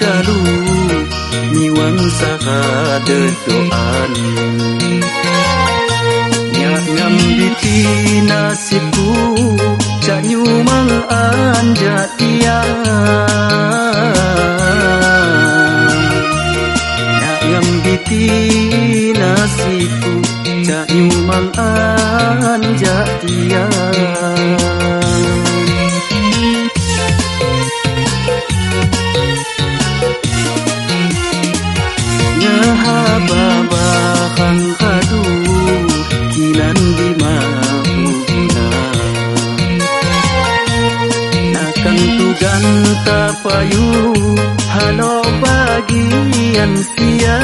dalu miwang sahade doan ngam ngambiti nasibku Cak nyumang anja tiang ngam ngambiti nasibku Cak nyumang anja tiang Nyahababahang kadu Kilan di mahuna Nakan tugan tapayu Halo bagian sia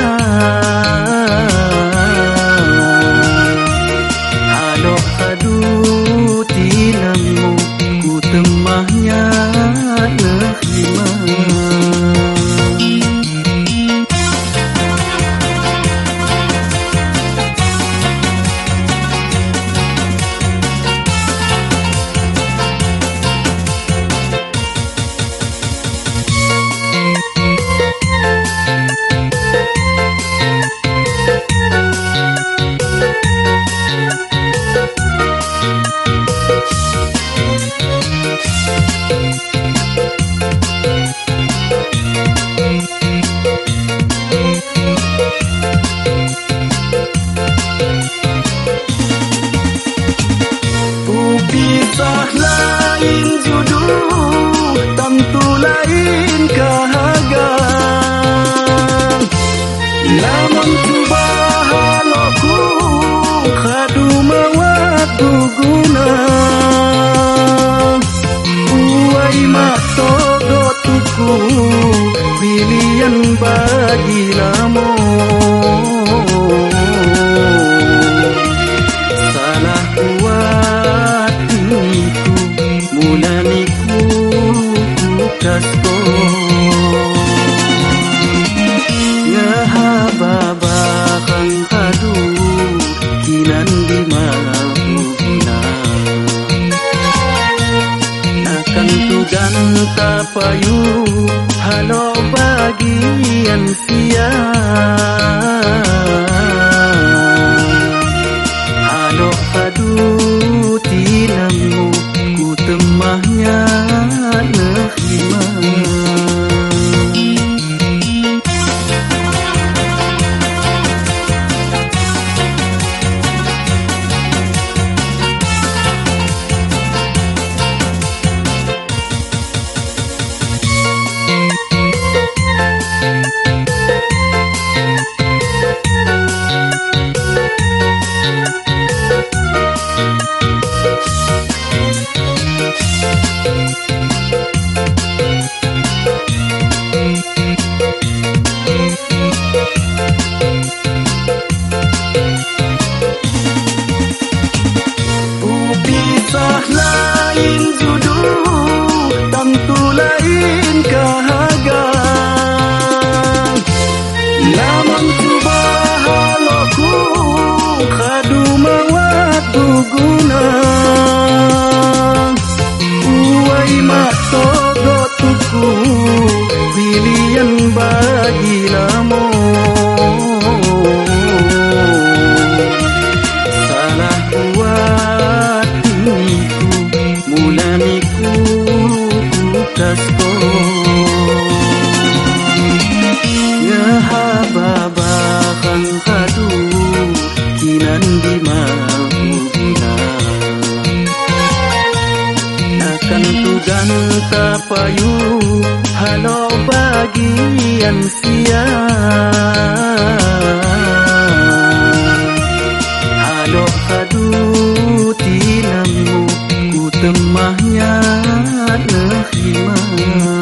Pilihan bagi lamun bagian siang Halo padu tilamu ku temahnya nahimah lain judul Tentu lain kehadiran mak togo tuku pilihan bang akan tugan tapayu halo bagian siang. Halo kadu tilamu ku temahnya nahimah